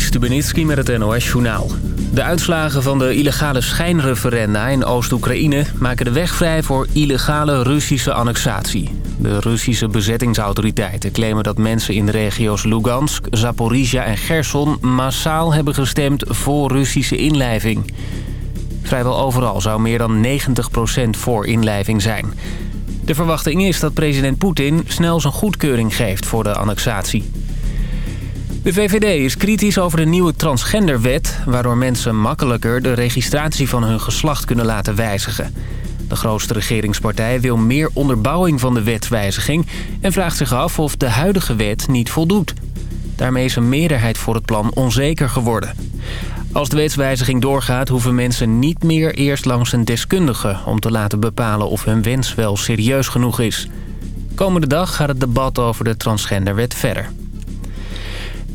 Stubenitski met het NOS-journaal. De uitslagen van de illegale schijnreferenda in Oost-Oekraïne... maken de weg vrij voor illegale Russische annexatie. De Russische bezettingsautoriteiten claimen dat mensen in de regio's Lugansk... Zaporizhia en Gerson massaal hebben gestemd voor Russische inlijving. Vrijwel overal zou meer dan 90% voor inlijving zijn. De verwachting is dat president Poetin snel zijn goedkeuring geeft voor de annexatie. De VVD is kritisch over de nieuwe transgenderwet... waardoor mensen makkelijker de registratie van hun geslacht kunnen laten wijzigen. De grootste regeringspartij wil meer onderbouwing van de wetswijziging... en vraagt zich af of de huidige wet niet voldoet. Daarmee is een meerderheid voor het plan onzeker geworden. Als de wetswijziging doorgaat hoeven mensen niet meer eerst langs een deskundige... om te laten bepalen of hun wens wel serieus genoeg is. Komende dag gaat het debat over de transgenderwet verder.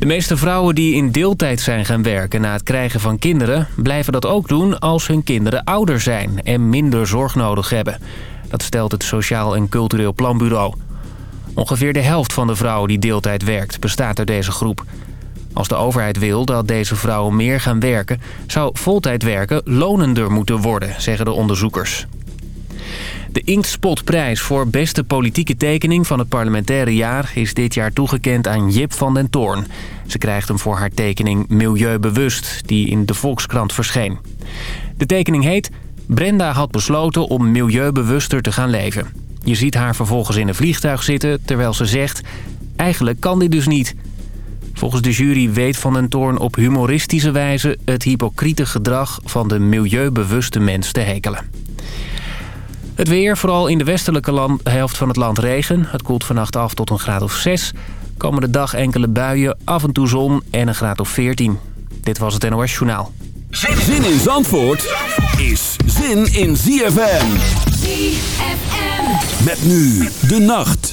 De meeste vrouwen die in deeltijd zijn gaan werken na het krijgen van kinderen... blijven dat ook doen als hun kinderen ouder zijn en minder zorg nodig hebben. Dat stelt het Sociaal en Cultureel Planbureau. Ongeveer de helft van de vrouwen die deeltijd werkt bestaat uit deze groep. Als de overheid wil dat deze vrouwen meer gaan werken... zou voltijd werken lonender moeten worden, zeggen de onderzoekers. De Inktspotprijs voor beste politieke tekening van het parlementaire jaar... is dit jaar toegekend aan Jip van den Toorn. Ze krijgt hem voor haar tekening Milieubewust, die in de Volkskrant verscheen. De tekening heet... Brenda had besloten om milieubewuster te gaan leven. Je ziet haar vervolgens in een vliegtuig zitten, terwijl ze zegt... Eigenlijk kan dit dus niet... Volgens de jury weet Van den Toorn op humoristische wijze... het hypocriete gedrag van de milieubewuste mens te hekelen. Het weer, vooral in de westelijke land, helft van het land regen. Het koelt vannacht af tot een graad of 6. Komende dag enkele buien, af en toe zon en een graad of 14. Dit was het NOS Journaal. Zin in Zandvoort is zin in ZFM. ZFM. Met nu de nacht.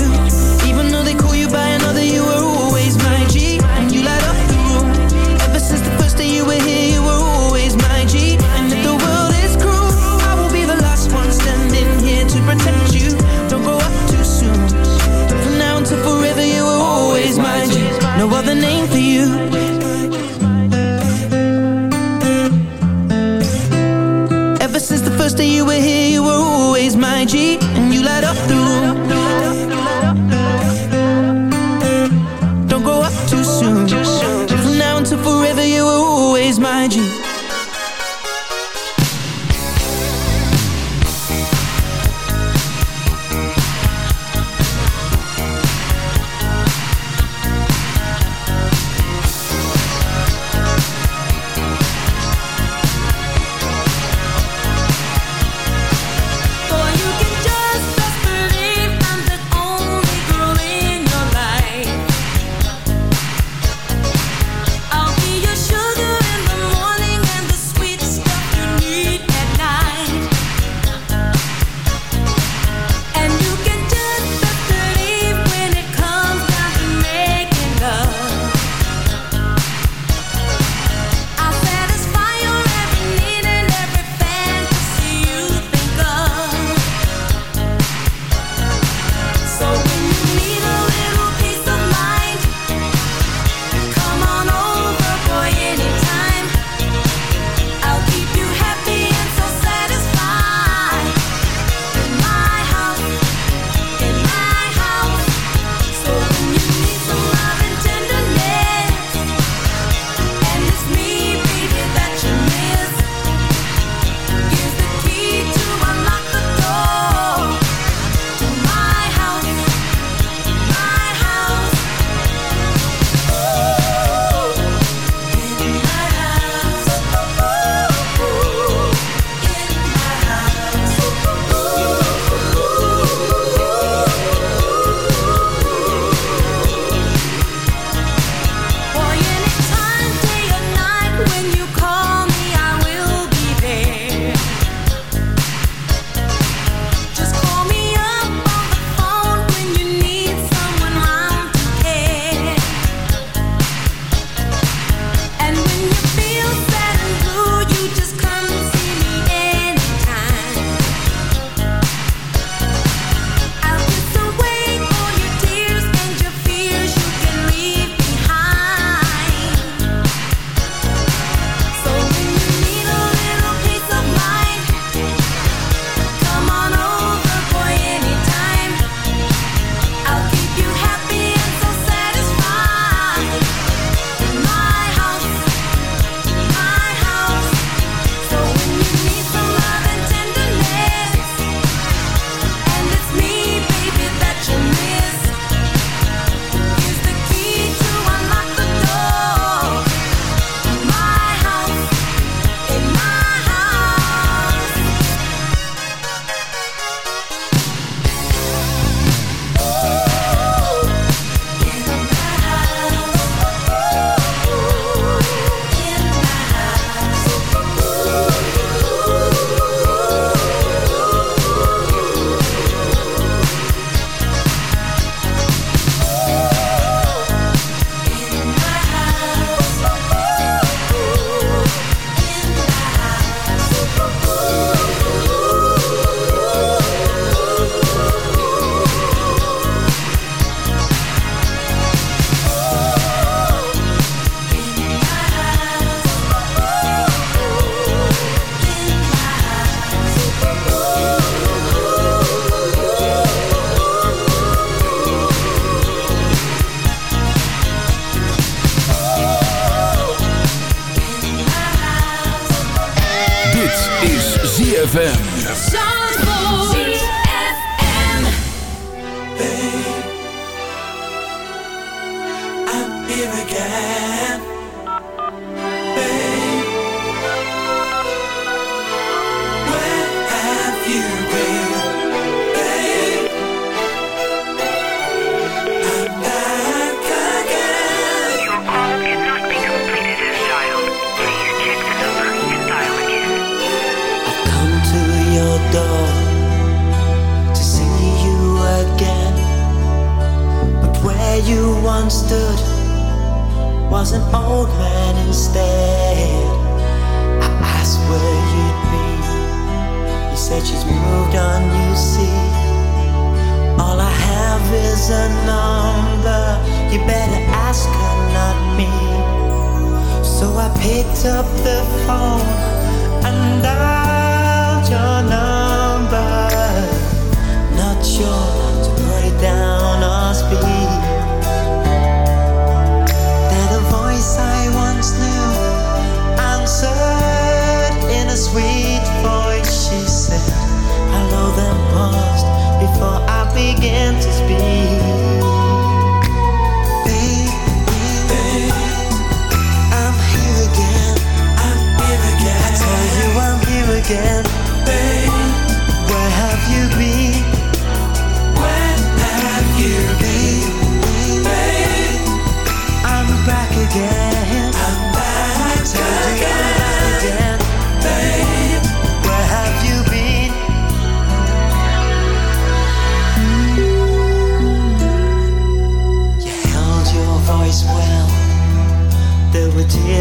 is ZFM.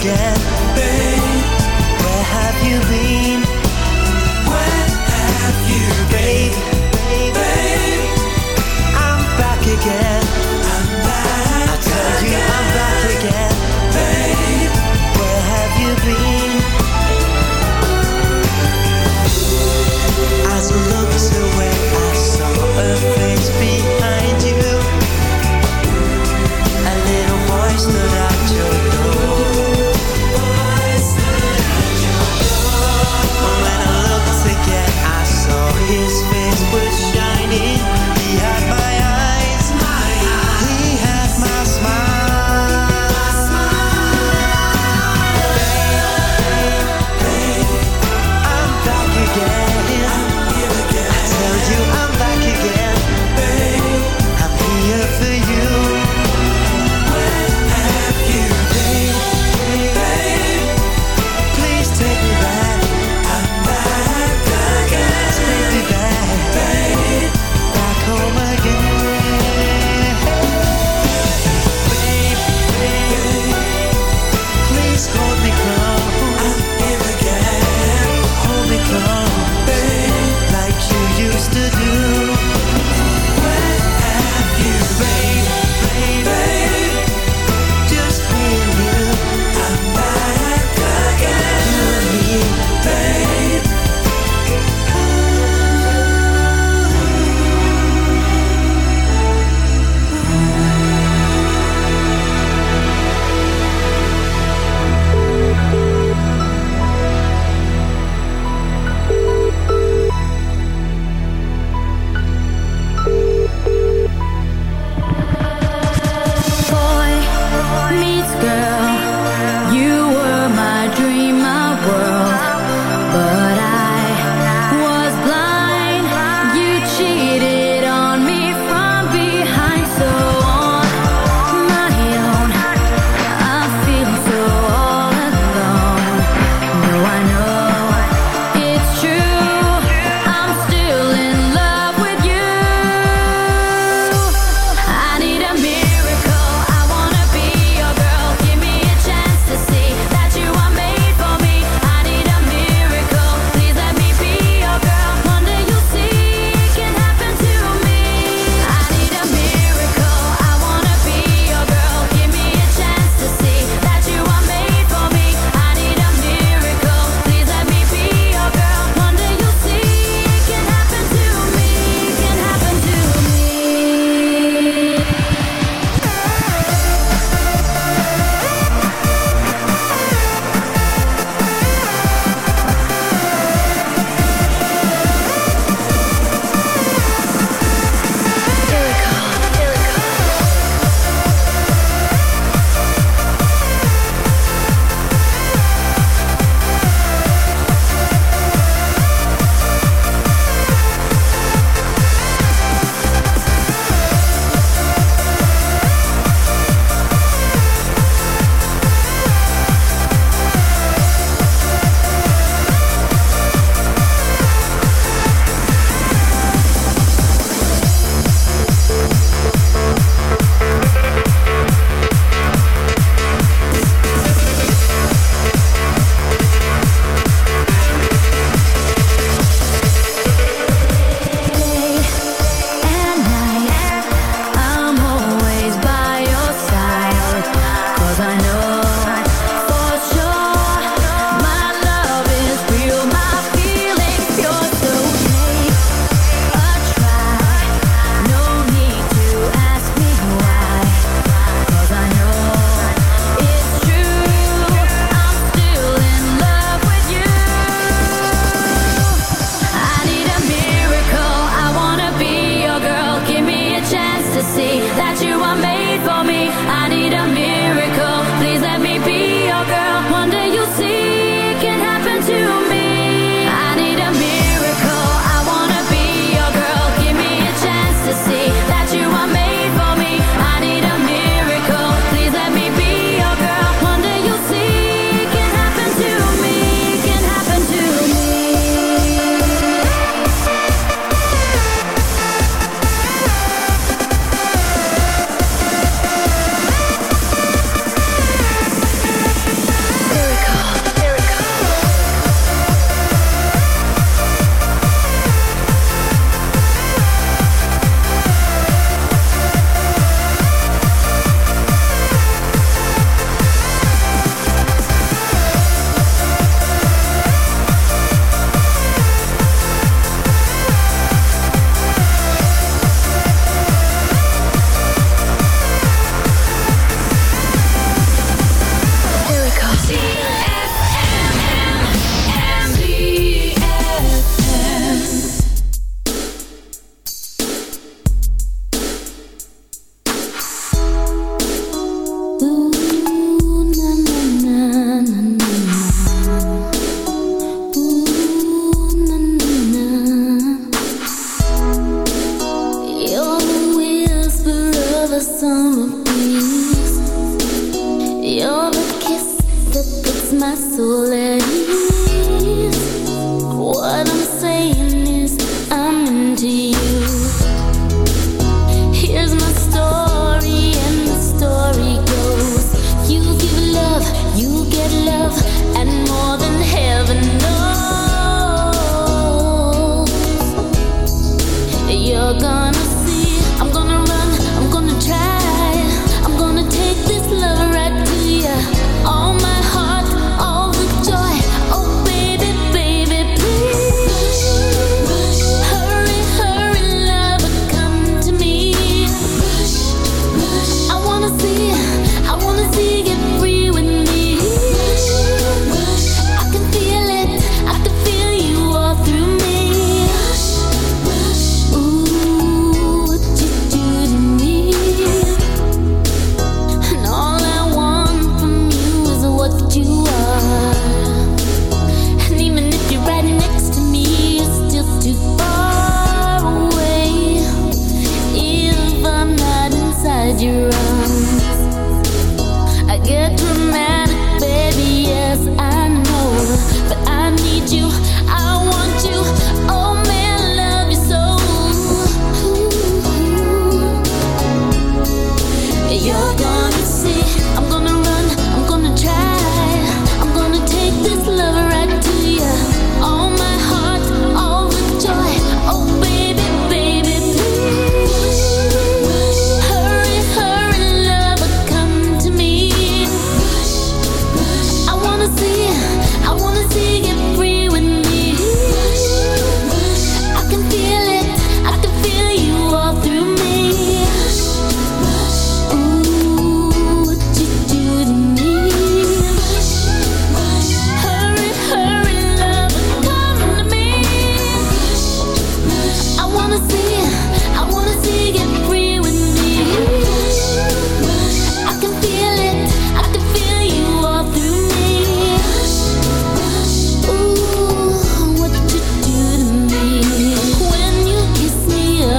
again. Babe, where have you been? Where have you been? Babe, babe, babe I'm back again.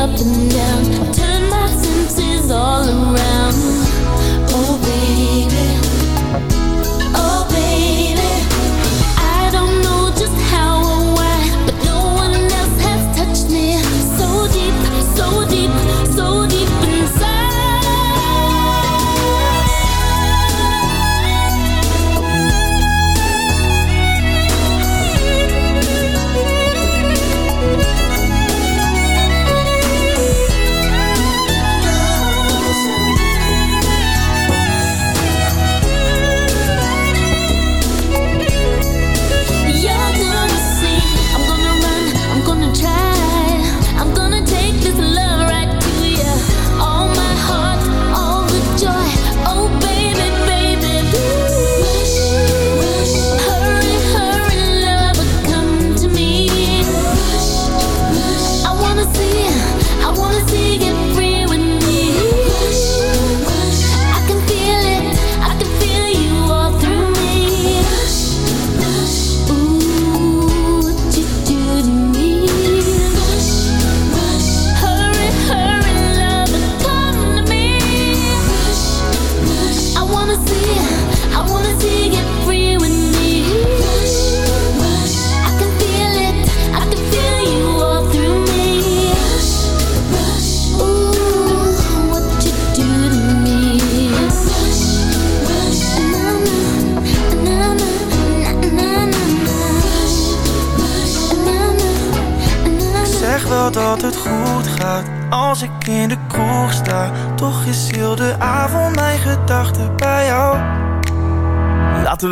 up and down.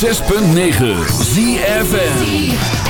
106.9 ZFM.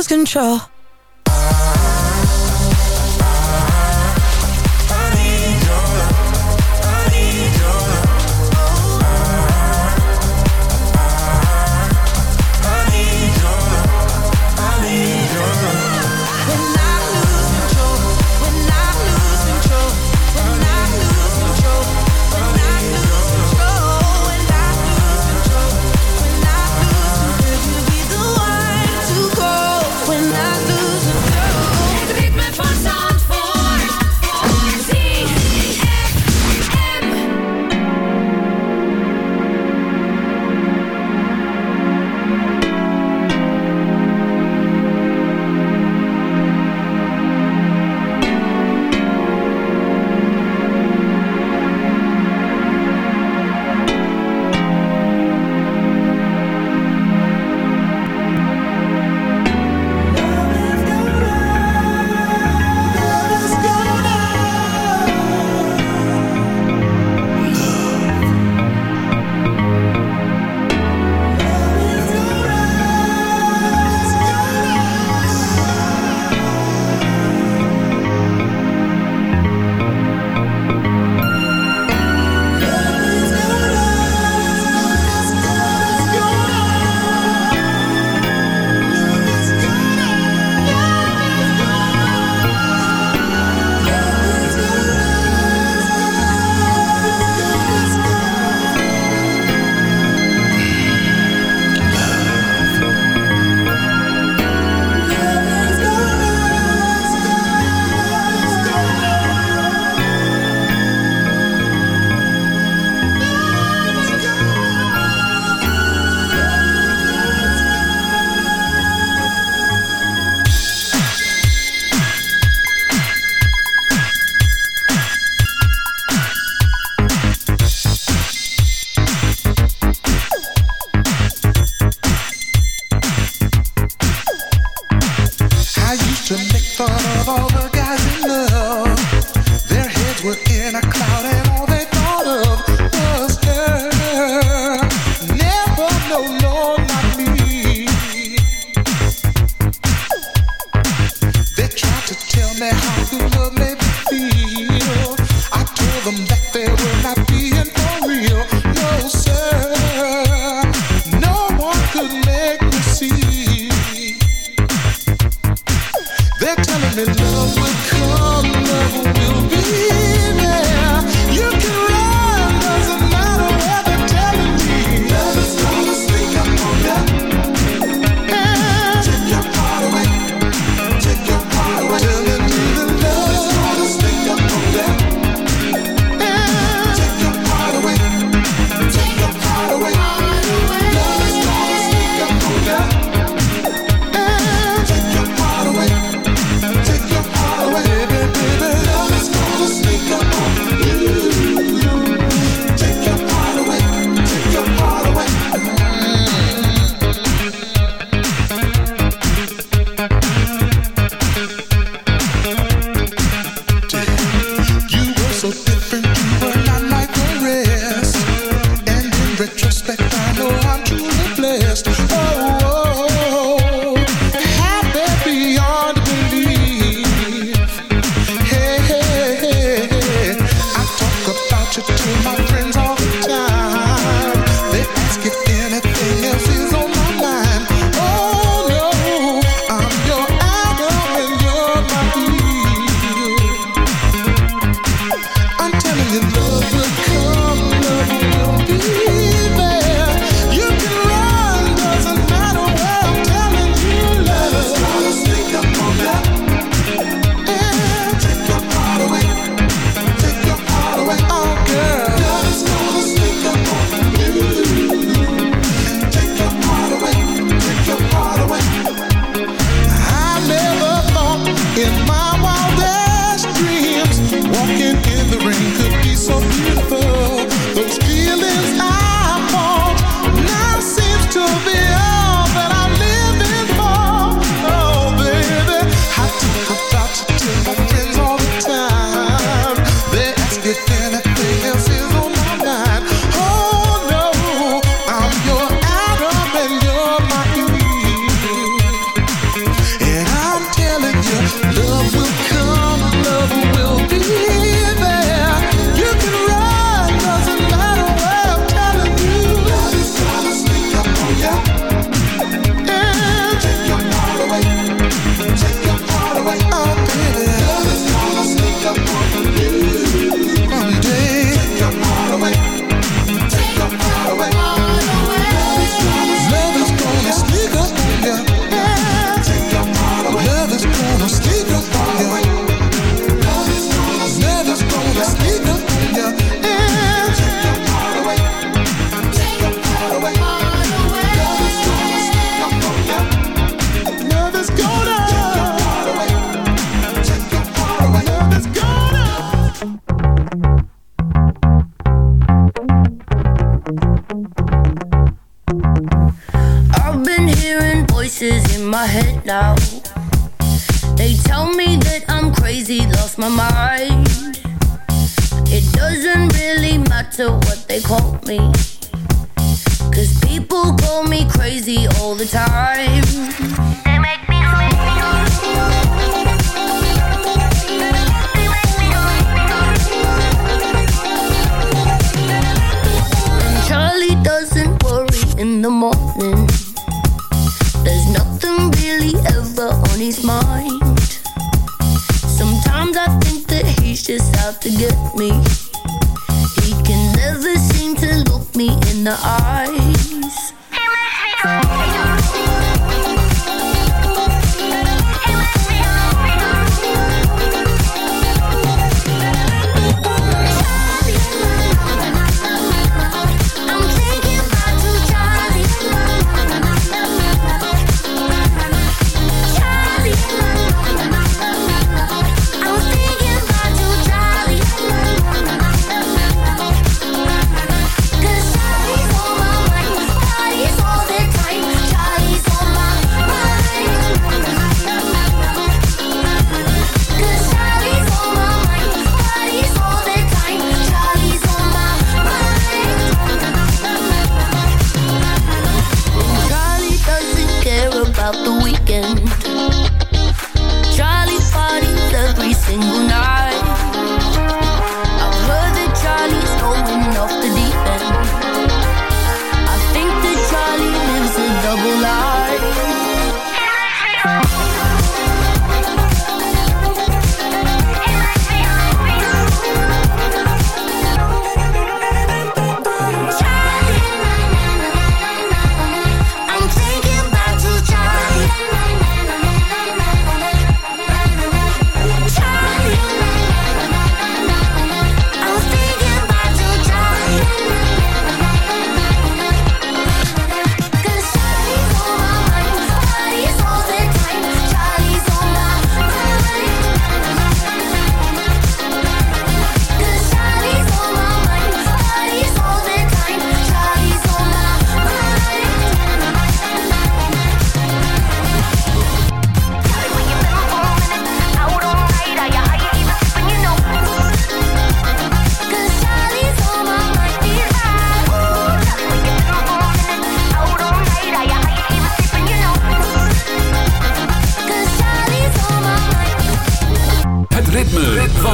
lose control.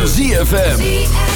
ZFM.